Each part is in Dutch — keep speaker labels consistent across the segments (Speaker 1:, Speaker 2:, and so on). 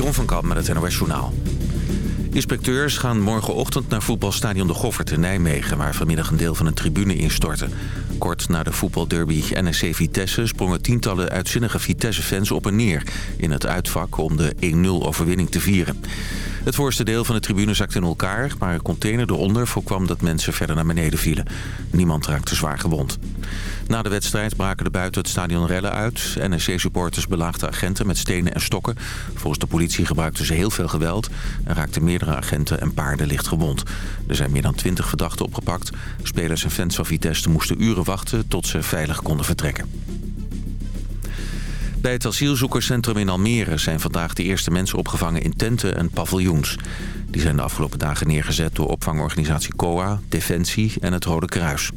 Speaker 1: Jeroen van Kamp met het NOS Journaal. Inspecteurs gaan morgenochtend naar voetbalstadion De Goffert in Nijmegen... waar vanmiddag een deel van een tribune instortte. Kort na de voetbalderby NSC Vitesse sprongen tientallen uitzinnige Vitesse-fans op en neer... in het uitvak om de 1-0 overwinning te vieren. Het voorste deel van de tribune zakte in elkaar... maar een container eronder voorkwam dat mensen verder naar beneden vielen. Niemand raakte zwaar gewond. Na de wedstrijd braken er buiten het stadion rellen uit. NSC-supporters belaagden agenten met stenen en stokken. Volgens de politie gebruikten ze heel veel geweld... en raakten meerdere agenten en paarden licht gewond. Er zijn meer dan twintig verdachten opgepakt. Spelers en fans van Vitesse moesten uren wachten tot ze veilig konden vertrekken. Bij het asielzoekerscentrum in Almere zijn vandaag de eerste mensen opgevangen in tenten en paviljoens. Die zijn de afgelopen dagen neergezet door opvangorganisatie COA, Defensie en het Rode Kruis.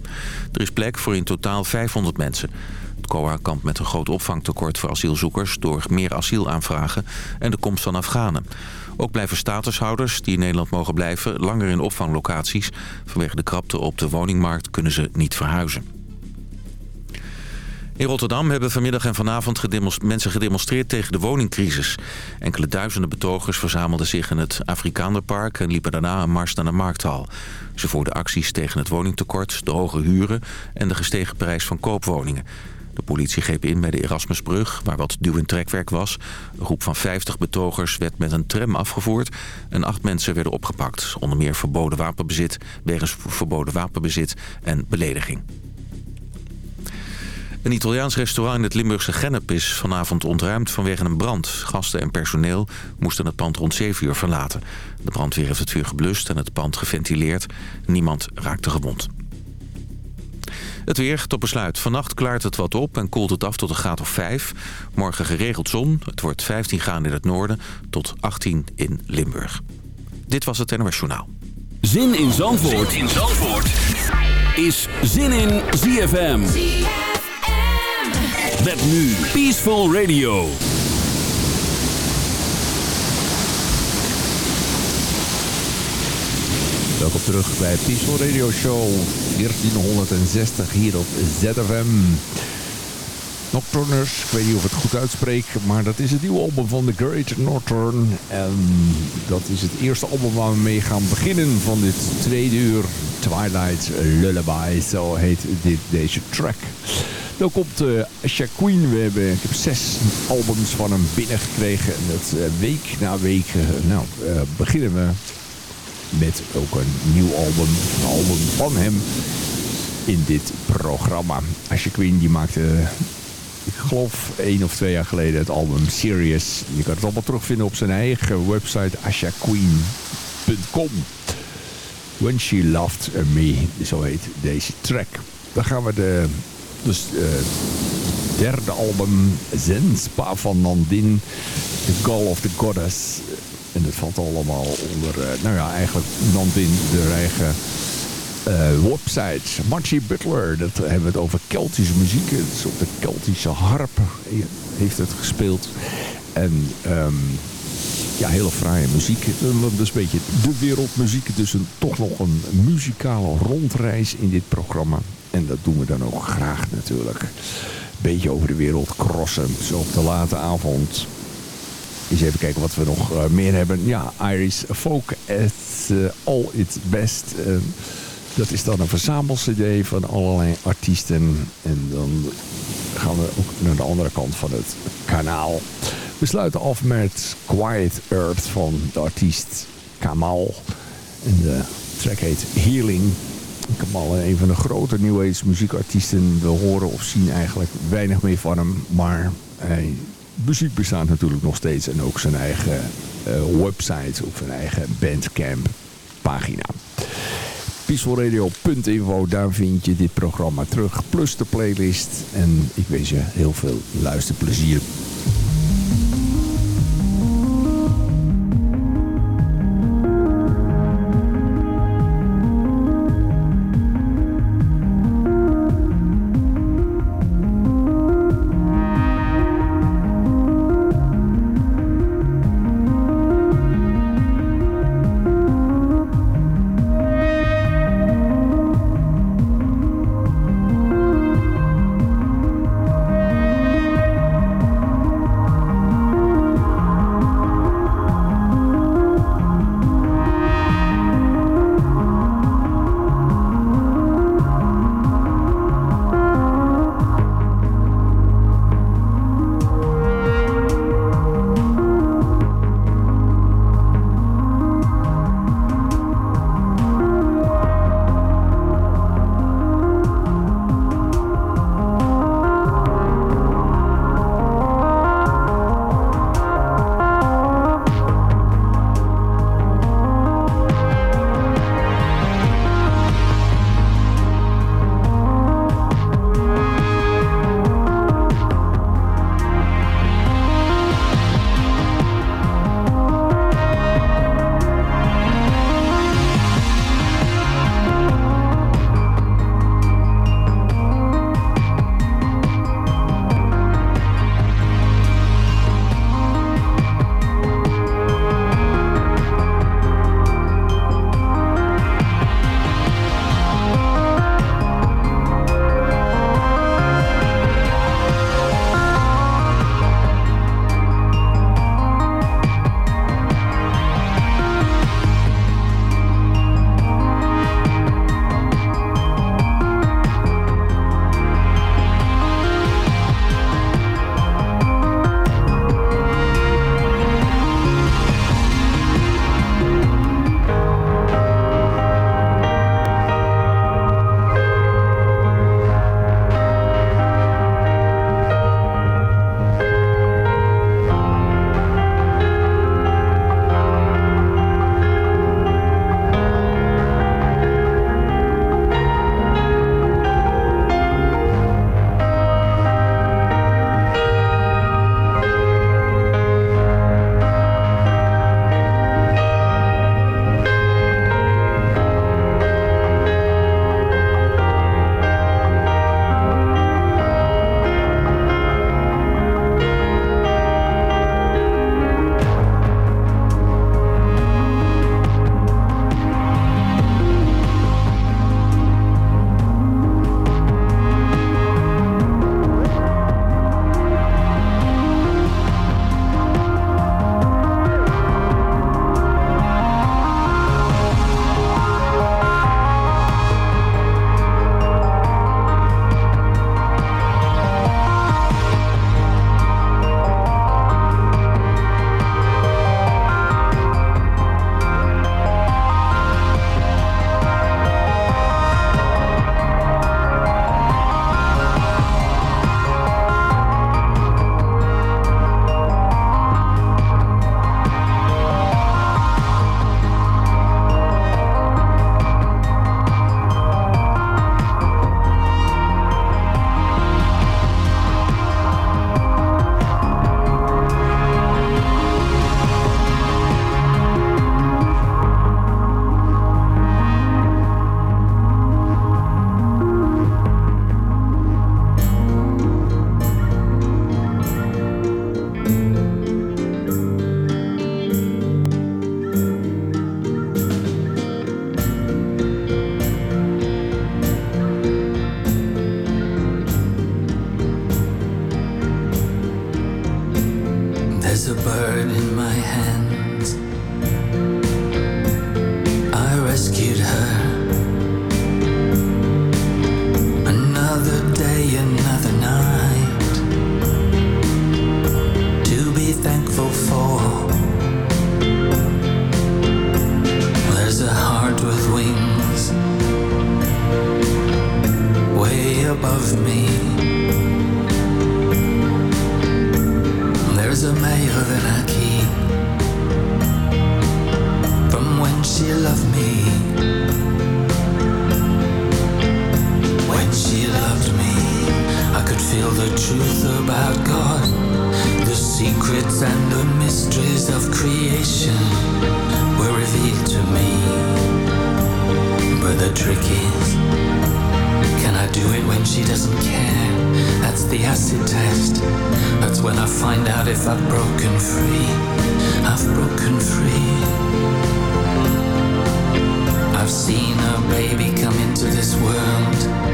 Speaker 1: Er is plek voor in totaal 500 mensen. Het COA kampt met een groot opvangtekort voor asielzoekers... door meer asielaanvragen en de komst van Afghanen. Ook blijven statushouders die in Nederland mogen blijven... langer in opvanglocaties. Vanwege de krapte op de woningmarkt kunnen ze niet verhuizen. In Rotterdam hebben vanmiddag en vanavond mensen gedemonstreerd tegen de woningcrisis. Enkele duizenden betogers verzamelden zich in het Afrikanerpark... en liepen daarna een mars naar de Markthal. Ze voerden acties tegen het woningtekort, de hoge huren... en de gestegen prijs van koopwoningen. De politie greep in bij de Erasmusbrug, waar wat duw- en trekwerk was. Een groep van 50 betogers werd met een tram afgevoerd... en acht mensen werden opgepakt. Onder meer verboden wapenbezit, wegens verboden wapenbezit en belediging. Een Italiaans restaurant in het Limburgse Gennep is vanavond ontruimd vanwege een brand. Gasten en personeel moesten het pand rond 7 uur verlaten. De brandweer heeft het vuur geblust en het pand geventileerd. Niemand raakte gewond. Het weer tot besluit. Vannacht klaart het wat op en koelt het af tot een graad of 5. Morgen geregeld zon. Het wordt 15 graden in het noorden tot 18 in Limburg. Dit was het NOS Journaal.
Speaker 2: Zin in Zandvoort, zin in Zandvoort. is Zin in ZFM. Met nu Peaceful Radio.
Speaker 3: Welkom terug bij Peaceful Radio Show 1460 hier op ZFM. Nocturners, ik weet niet of ik het goed uitspreek, maar dat is het nieuwe album van The Great Nocturne. En dat is het eerste album waar we mee gaan beginnen van dit tweede uur. Twilight Lullaby, zo heet dit, deze track. Dan komt uh, Queen. We hebben, ik heb zes albums van hem binnengekregen. En dat uh, week na week uh, nou, beginnen we met ook een nieuw album. Een album van hem in dit programma. Asha Queen die maakte, ik geloof één of twee jaar geleden het album Serious. Je kan het allemaal terugvinden op zijn eigen website ashaqueen.com. When She Loved Me, zo heet deze track. Dan gaan we de dus uh, derde album Zenspa van Nandin. The Call of the Goddess. En dat valt allemaal onder, uh, nou ja, eigenlijk Nandin, de eigen uh, website. Margie Butler, dat hebben we het over Keltische muziek. Is op de Keltische harp heeft het gespeeld. En um, ja, hele fraaie muziek. Dat is een beetje de wereldmuziek. Dus een, toch nog een muzikale rondreis in dit programma. En dat doen we dan ook graag natuurlijk. Beetje over de wereld crossen. Zo op de late avond. Eens even kijken wat we nog uh, meer hebben. Ja, Irish Folk at All Its Best. Uh, dat is dan een verzamel-cd van allerlei artiesten. En dan gaan we ook naar de andere kant van het kanaal. We sluiten af met Quiet Earth van de artiest Kamal. En de track heet Healing. Kamal, een van de grote New Age muziekartiesten. We horen of zien eigenlijk weinig meer van hem. Maar hij, muziek bestaat natuurlijk nog steeds. En ook zijn eigen uh, website of zijn eigen bandcamp pagina. Peacefulradio.info, daar vind je dit programma terug. Plus de playlist. En ik wens je heel veel luisterplezier.
Speaker 4: The truth about God, the secrets and the mysteries of creation were revealed to me. But the trick is, can I do it when she doesn't care? That's the acid test. That's when I find out if I've broken free. I've broken free. I've seen a baby come into this world,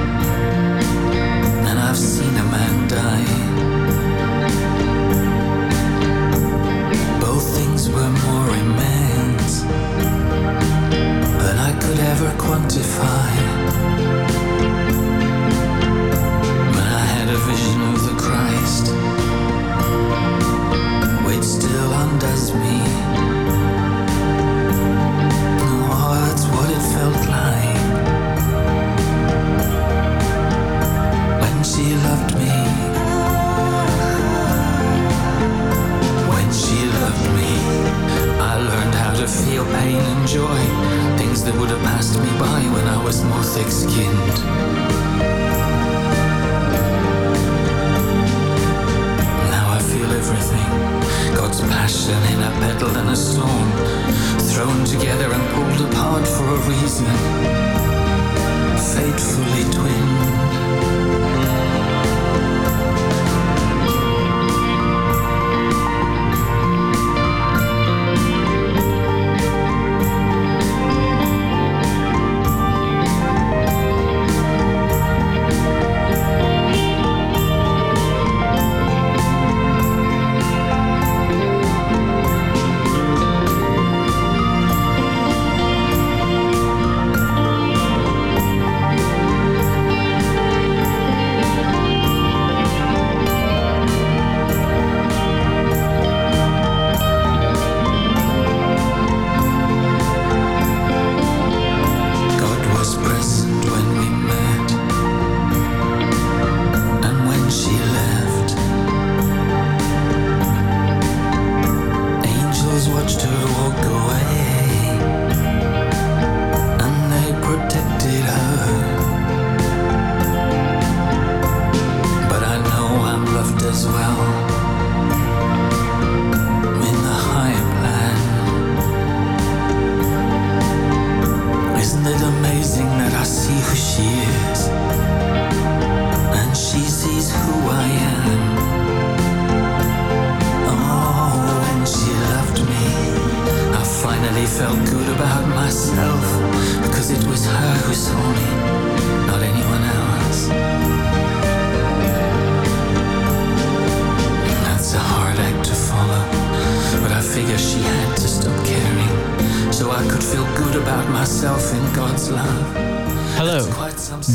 Speaker 4: I've seen a man die. Both things were more immense than I could ever quantify. But I had a vision of the Christ, which still undoes me. Oh, that's what it felt like feel pain and joy, things that would have passed me by when I was more thick-skinned. Now I feel everything. God's passion in a petal and a stone, thrown together and pulled apart for a reason. Fatefully twinned.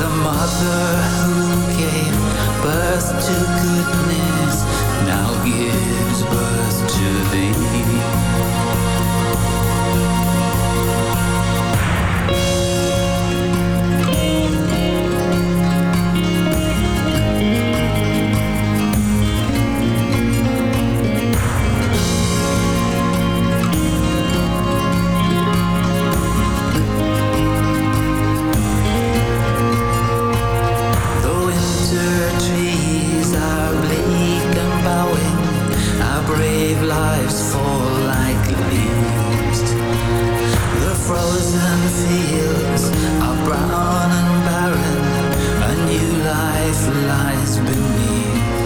Speaker 4: The mother who gave birth to goodness now gives birth to thee. frozen fields are brown and barren. A new life lies beneath.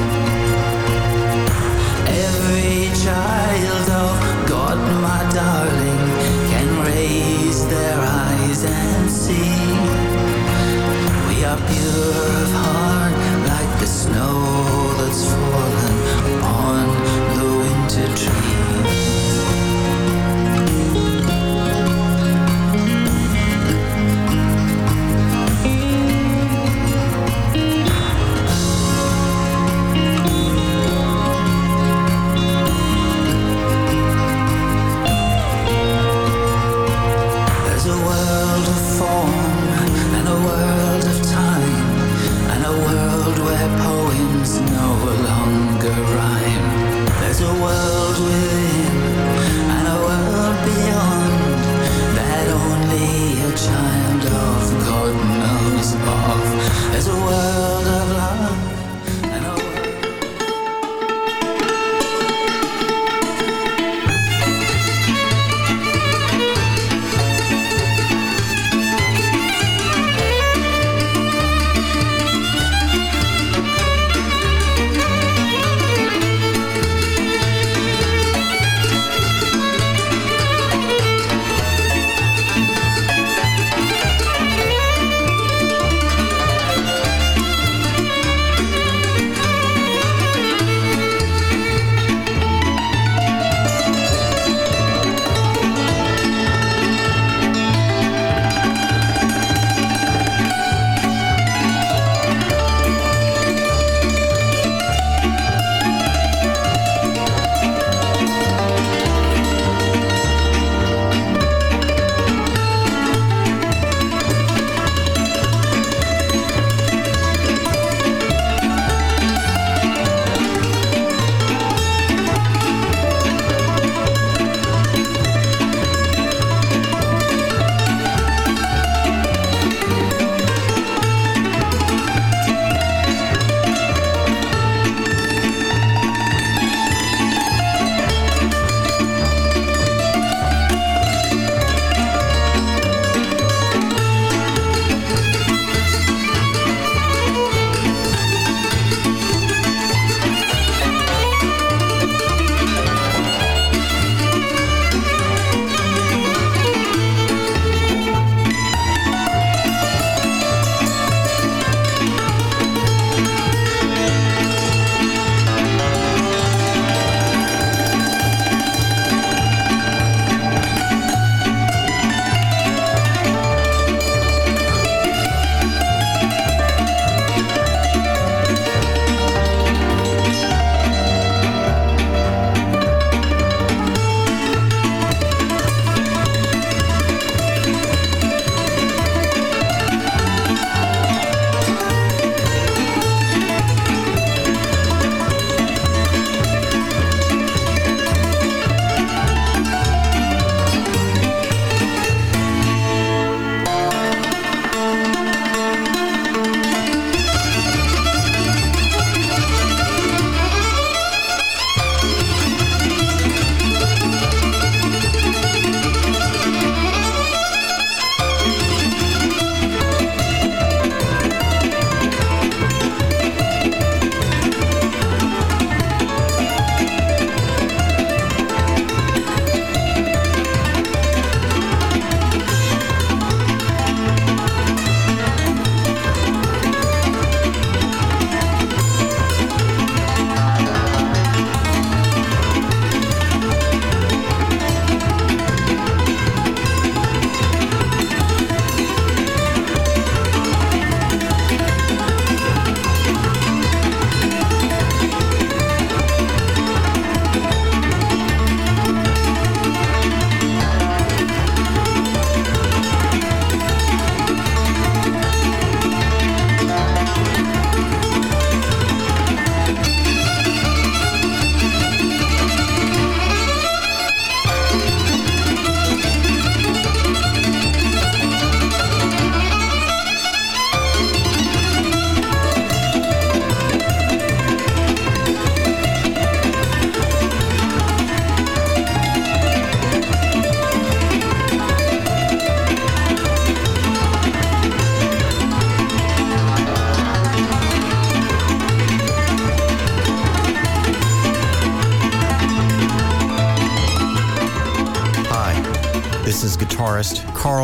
Speaker 4: Every child of God, my darling, can raise their eyes and see. We are pure.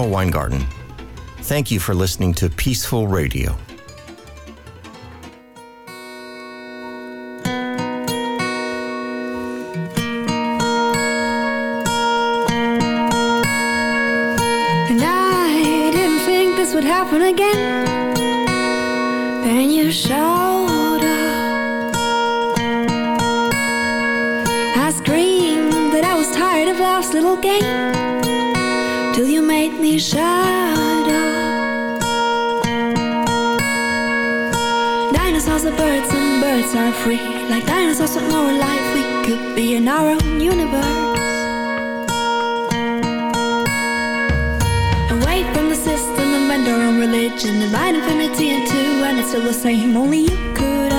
Speaker 5: Weingarten. Thank you for listening to Peaceful Radio.
Speaker 6: And I didn't think this would happen again. Then you showed up. I screamed that I was tired of life's little game. Till you made me up. Dinosaurs are birds and birds are free. Like dinosaurs with more life, we could be in our own universe. Away from the system and bend our own religion Divide infinity in two and it's still the same Only you could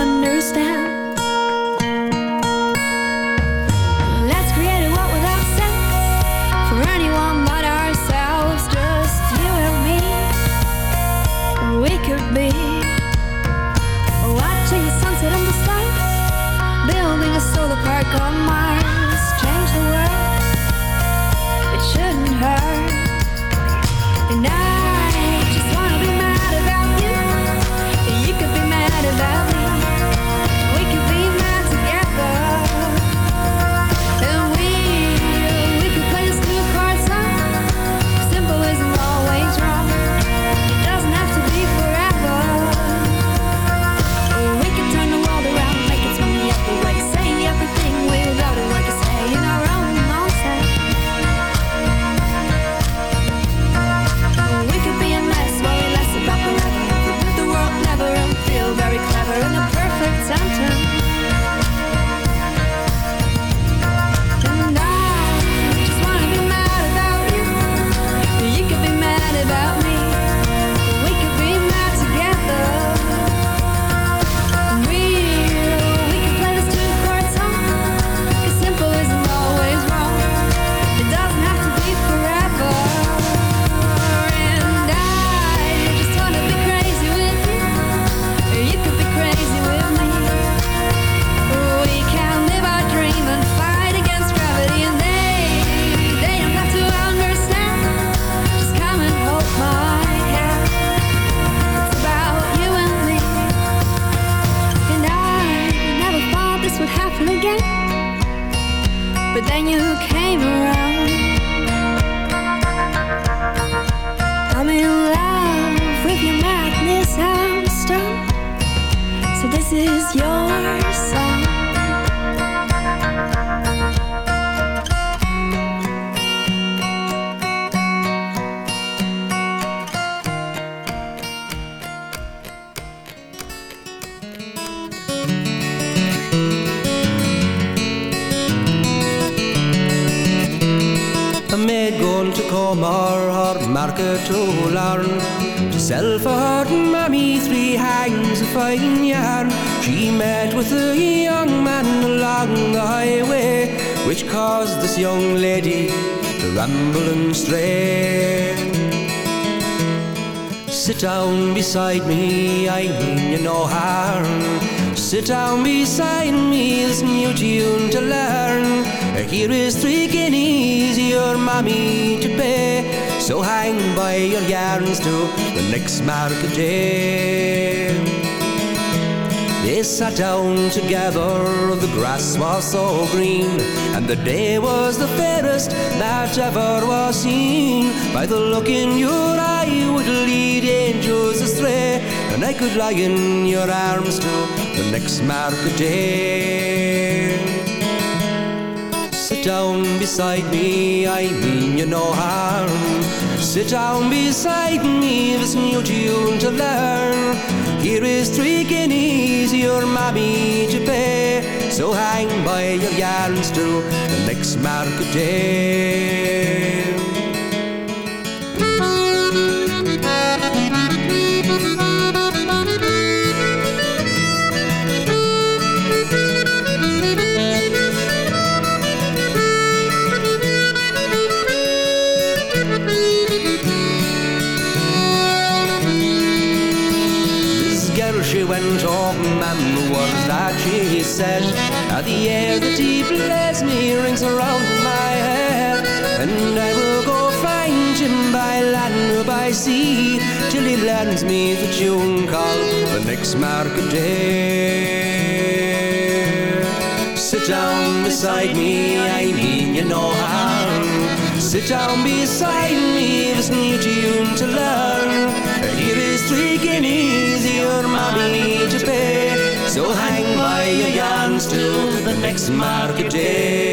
Speaker 7: fine yarn She met with a young man along the highway Which caused this young lady to ramble and stray. Sit down beside me, I mean you no harm Sit down beside me, this new tune to learn. Here is three guineas, your mammy to pay. So hang by your yarns to the next market day They sat down together, the grass was so green And the day was the fairest that ever was seen. By the look in your eye would lead angels astray And I could lie in your arms till the next market day. Sit down beside me, I mean you no harm. Sit down beside me, this new tune to learn here is three guineas, your mammy pay. So hang by your yarns, jarenstoel, the next market day. That me rings around my head. And I will go find him by land or by sea till he lends me the tune called the next market day. Sit down beside me, I mean you no harm. Sit down beside me, this new tune to learn. Here is three guineas, your mommy to pay. So hang by your yarns till the next market day.